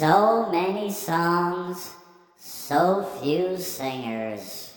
So many songs, so few singers.